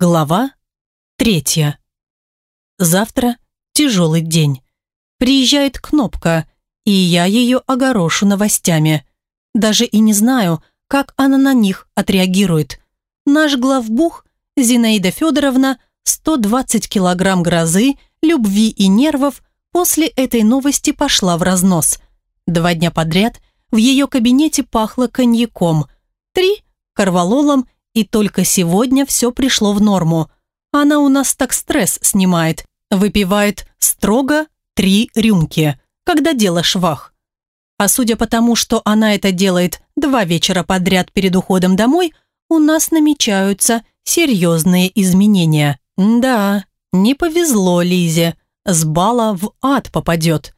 Глава третья. Завтра тяжелый день. Приезжает Кнопка, и я ее огорошу новостями. Даже и не знаю, как она на них отреагирует. Наш главбух, Зинаида Федоровна, 120 килограмм грозы, любви и нервов, после этой новости пошла в разнос. Два дня подряд в ее кабинете пахло коньяком, три – корвалолом и только сегодня все пришло в норму. Она у нас так стресс снимает. Выпивает строго три рюмки, когда дело швах. А судя по тому, что она это делает два вечера подряд перед уходом домой, у нас намечаются серьезные изменения. Да, не повезло Лизе. С бала в ад попадет.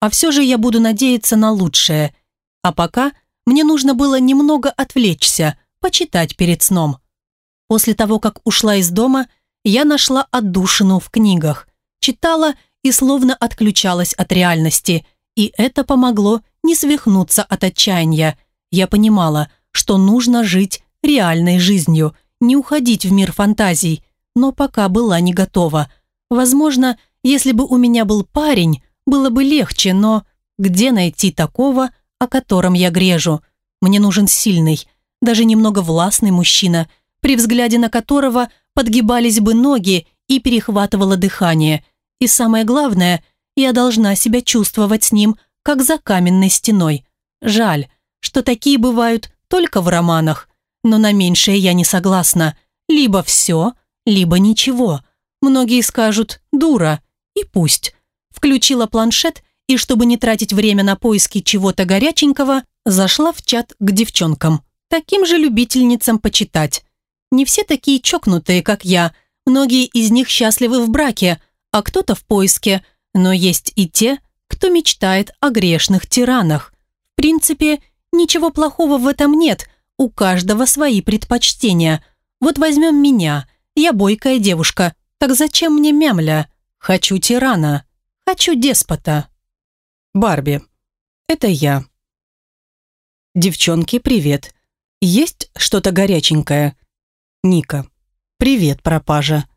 А все же я буду надеяться на лучшее. А пока мне нужно было немного отвлечься – почитать перед сном. После того, как ушла из дома, я нашла отдушину в книгах, читала и словно отключалась от реальности, и это помогло не свихнуться от отчаяния. Я понимала, что нужно жить реальной жизнью, не уходить в мир фантазий, но пока была не готова. Возможно, если бы у меня был парень, было бы легче, но где найти такого, о котором я грежу? Мне нужен сильный, даже немного властный мужчина, при взгляде на которого подгибались бы ноги и перехватывало дыхание. И самое главное, я должна себя чувствовать с ним, как за каменной стеной. Жаль, что такие бывают только в романах, но на меньшее я не согласна. Либо все, либо ничего. Многие скажут «дура», и пусть. Включила планшет и, чтобы не тратить время на поиски чего-то горяченького, зашла в чат к девчонкам таким же любительницам почитать. Не все такие чокнутые, как я, многие из них счастливы в браке, а кто-то в поиске, но есть и те, кто мечтает о грешных тиранах. В принципе, ничего плохого в этом нет, у каждого свои предпочтения. Вот возьмем меня, я бойкая девушка, так зачем мне мямля? Хочу тирана, хочу деспота. Барби. Это я. Девчонки, привет. Есть что-то горяченькое? Ника. Привет, пропажа.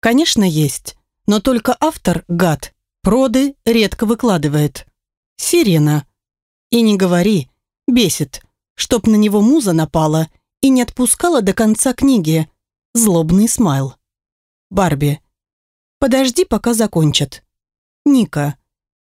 Конечно, есть. Но только автор – гад. Проды редко выкладывает. Сирена. И не говори. Бесит. Чтоб на него муза напала и не отпускала до конца книги. Злобный смайл. Барби. Подожди, пока закончат. Ника.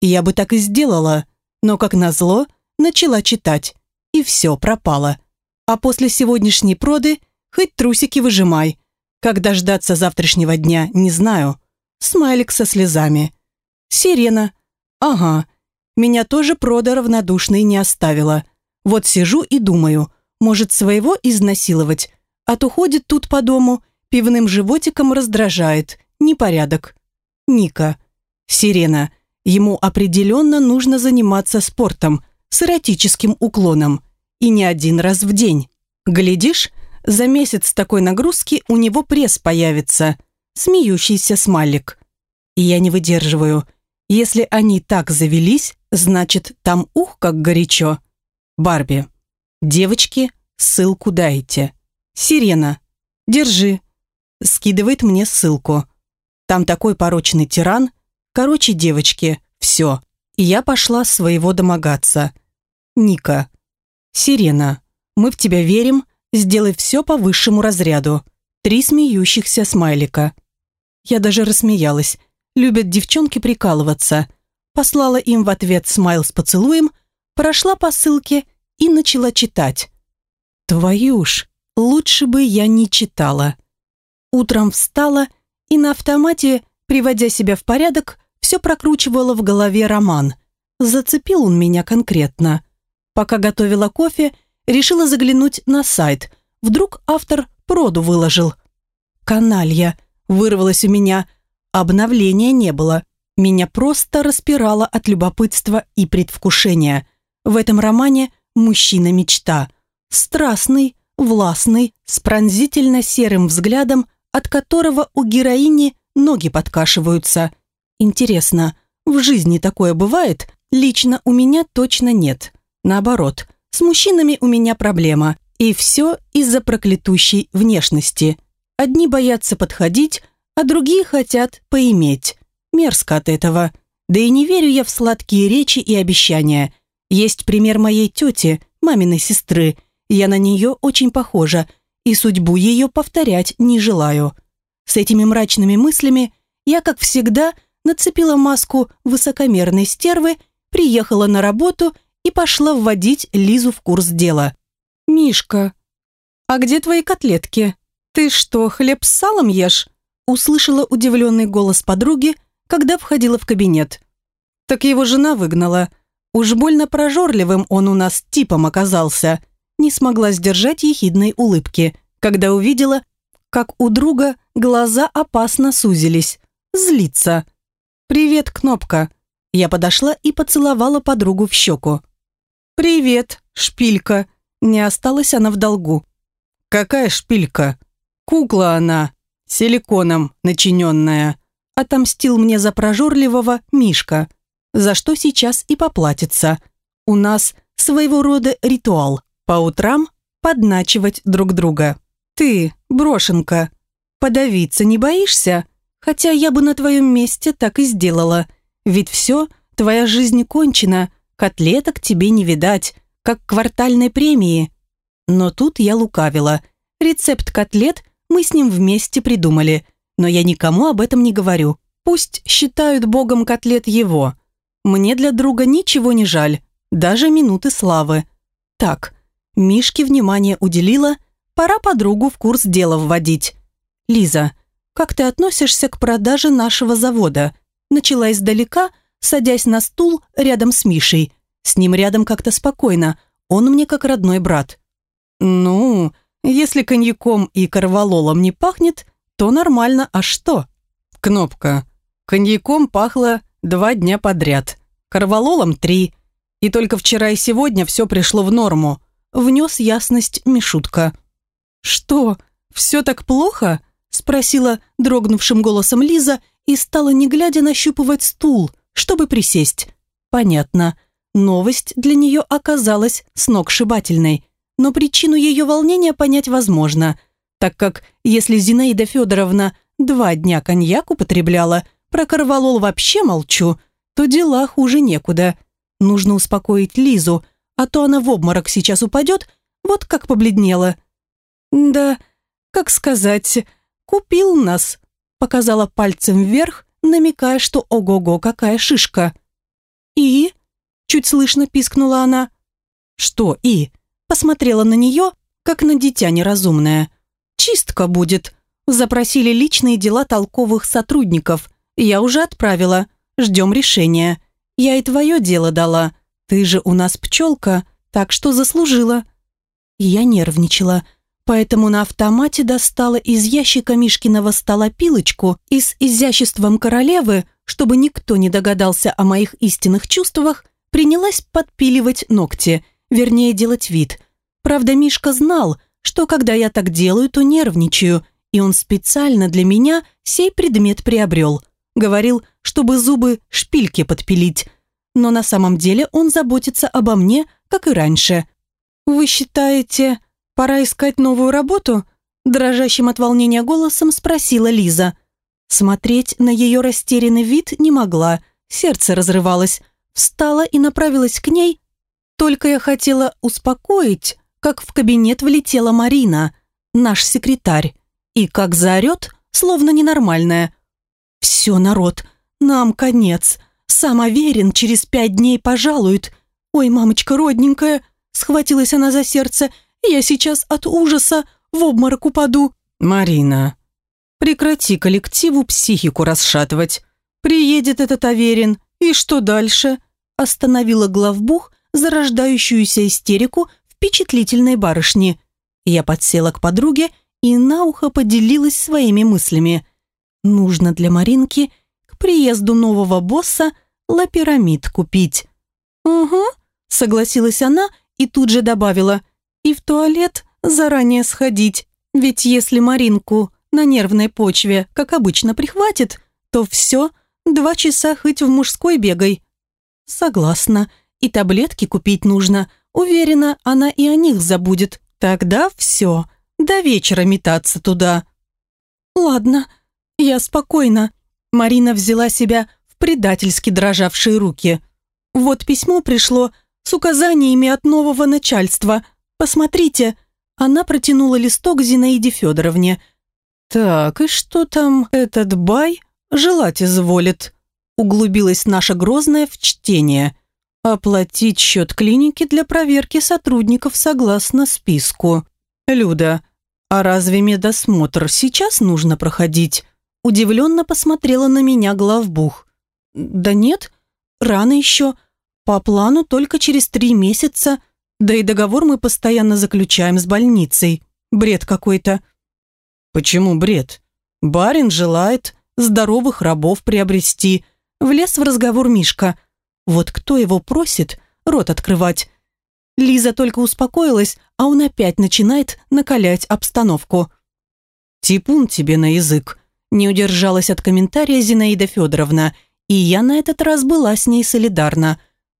Я бы так и сделала, но, как назло, начала читать. И все пропало. А после сегодняшней проды хоть трусики выжимай. Как дождаться завтрашнего дня, не знаю. Смайлик со слезами. Сирена. Ага. Меня тоже прода равнодушной не оставила. Вот сижу и думаю, может своего изнасиловать, а то ходит тут по дому, пивным животиком раздражает. Непорядок. Ника. Сирена. Ему определенно нужно заниматься спортом с эротическим уклоном и не один раз в день. Глядишь, за месяц такой нагрузки у него пресс появится, смеющийся смайлик. И я не выдерживаю. Если они так завелись, значит, там ух, как горячо. Барби. Девочки, ссылку дайте. Сирена. Держи. Скидывает мне ссылку. Там такой порочный тиран. Короче, девочки, все. И я пошла своего домогаться. Ника. «Сирена, мы в тебя верим, сделай все по высшему разряду». Три смеющихся смайлика. Я даже рассмеялась. Любят девчонки прикалываться. Послала им в ответ смайл с поцелуем, прошла по ссылке и начала читать. Твою ж, лучше бы я не читала. Утром встала и на автомате, приводя себя в порядок, все прокручивала в голове роман. Зацепил он меня конкретно. Пока готовила кофе, решила заглянуть на сайт. Вдруг автор проду выложил. «Каналья!» вырвалось у меня. Обновления не было. Меня просто распирало от любопытства и предвкушения. В этом романе мужчина-мечта. Страстный, властный, с пронзительно серым взглядом, от которого у героини ноги подкашиваются. Интересно, в жизни такое бывает? Лично у меня точно нет. Наоборот, с мужчинами у меня проблема, и все из-за проклятущей внешности. Одни боятся подходить, а другие хотят поиметь. Мерзко от этого. Да и не верю я в сладкие речи и обещания. Есть пример моей тети, маминой сестры. Я на нее очень похожа, и судьбу ее повторять не желаю. С этими мрачными мыслями я, как всегда, нацепила маску высокомерной стервы, приехала на работу и пошла вводить Лизу в курс дела. «Мишка, а где твои котлетки? Ты что, хлеб с салом ешь?» услышала удивленный голос подруги, когда входила в кабинет. Так его жена выгнала. Уж больно прожорливым он у нас типом оказался. Не смогла сдержать ехидной улыбки, когда увидела, как у друга глаза опасно сузились. Злится. «Привет, Кнопка». Я подошла и поцеловала подругу в щеку. «Привет, шпилька». Не осталась она в долгу. «Какая шпилька? Кукла она, силиконом начиненная», отомстил мне за прожорливого Мишка, за что сейчас и поплатится. У нас своего рода ритуал. По утрам подначивать друг друга. Ты, брошенка, подавиться не боишься? Хотя я бы на твоем месте так и сделала. Ведь все, твоя жизнь кончена, котлеток тебе не видать, как квартальной премии. Но тут я лукавила. Рецепт котлет мы с ним вместе придумали, но я никому об этом не говорю. Пусть считают богом котлет его. Мне для друга ничего не жаль, даже минуты славы. Так, Мишке внимание уделила, пора подругу в курс дела вводить. Лиза, как ты относишься к продаже нашего завода? Начала издалека, садясь на стул рядом с Мишей. С ним рядом как-то спокойно, он мне как родной брат. Ну, если коньяком и корвалолом не пахнет, то нормально, а что? Кнопка. Коньяком пахло два дня подряд, корвалолом три, и только вчера и сегодня все пришло в норму. Внес ясность Мишутка. «Что, все так плохо?» спросила дрогнувшим голосом Лиза и стала не глядя нащупывать стул, чтобы присесть. Понятно. Новость для нее оказалась сногсшибательной, но причину ее волнения понять возможно, так как если Зинаида Федоровна два дня коньяк употребляла, про корвалол вообще молчу, то дела хуже некуда. Нужно успокоить Лизу, а то она в обморок сейчас упадет, вот как побледнела. «Да, как сказать, купил нас», показала пальцем вверх, намекая, что ого-го, какая шишка. «И?» Чуть слышно пискнула она. «Что «и?» Посмотрела на нее, как на дитя неразумное. «Чистка будет», Запросили личные дела толковых сотрудников. Я уже отправила. Ждем решения. Я и твое дело дала. Ты же у нас пчелка, так что заслужила. Я нервничала, поэтому на автомате достала из ящика Мишкиного стола пилочку и с изяществом королевы, чтобы никто не догадался о моих истинных чувствах, принялась подпиливать ногти, вернее делать вид. Правда, Мишка знал, что когда я так делаю, то нервничаю – и он специально для меня сей предмет приобрел. Говорил, чтобы зубы шпильки подпилить. Но на самом деле он заботится обо мне, как и раньше. «Вы считаете, пора искать новую работу?» Дрожащим от волнения голосом спросила Лиза. Смотреть на ее растерянный вид не могла, сердце разрывалось. Встала и направилась к ней. Только я хотела успокоить, как в кабинет влетела Марина, наш секретарь и как заорет, словно ненормальная. «Все, народ, нам конец. Сам через пять дней пожалует. Ой, мамочка родненькая!» Схватилась она за сердце. «Я сейчас от ужаса в обморок упаду». «Марина, прекрати коллективу психику расшатывать. Приедет этот Аверин, и что дальше?» Остановила главбух зарождающуюся истерику впечатлительной барышни. Я подсела к подруге и на ухо поделилась своими мыслями. Нужно для Маринки к приезду нового босса лапирамид купить. «Угу», — согласилась она и тут же добавила, «и в туалет заранее сходить, ведь если Маринку на нервной почве, как обычно, прихватит, то все, два часа хоть в мужской бегай». «Согласна, и таблетки купить нужно, уверена, она и о них забудет. Тогда все, до вечера метаться туда. «Ладно, я спокойна». Марина взяла себя в предательски дрожавшие руки. «Вот письмо пришло с указаниями от нового начальства. Посмотрите». Она протянула листок Зинаиде Федоровне. «Так, и что там этот бай желать изволит?» Углубилась наша Грозная в чтение. «Оплатить счет клиники для проверки сотрудников согласно списку». «Люда, а разве медосмотр сейчас нужно проходить?» Удивленно посмотрела на меня главбух. «Да нет, рано еще. По плану только через три месяца. Да и договор мы постоянно заключаем с больницей. Бред какой-то». «Почему бред? Барин желает здоровых рабов приобрести». Влез в разговор Мишка. «Вот кто его просит рот открывать?» Лиза только успокоилась, а он опять начинает накалять обстановку. «Типун тебе на язык», – не удержалась от комментария Зинаида Федоровна, и я на этот раз была с ней солидарна.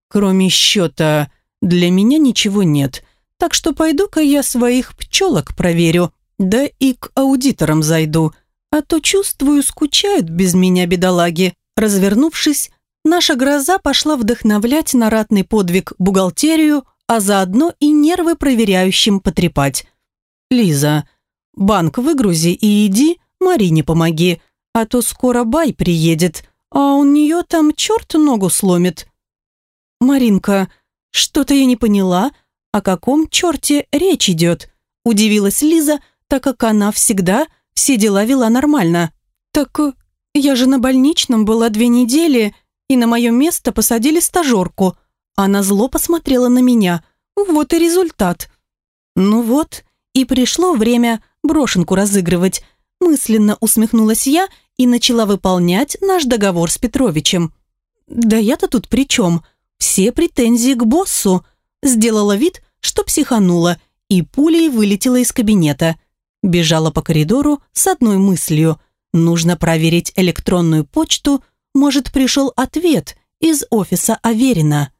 «Кроме счета, для меня ничего нет, так что пойду-ка я своих пчелок проверю, да и к аудиторам зайду, а то, чувствую, скучают без меня бедолаги». Развернувшись, наша гроза пошла вдохновлять на ратный подвиг бухгалтерию, а заодно и нервы проверяющим потрепать. «Лиза, банк выгрузи и иди, Марине помоги, а то скоро Бай приедет, а у нее там черт ногу сломит». «Маринка, что-то я не поняла, о каком черте речь идет?» удивилась Лиза, так как она всегда все дела вела нормально. «Так я же на больничном была две недели, и на мое место посадили стажерку», она зло посмотрела на меня. Вот и результат. Ну вот, и пришло время брошенку разыгрывать. Мысленно усмехнулась я и начала выполнять наш договор с Петровичем. Да я-то тут при чем? Все претензии к боссу. Сделала вид, что психанула, и пулей вылетела из кабинета. Бежала по коридору с одной мыслью. Нужно проверить электронную почту, может, пришел ответ из офиса Аверина.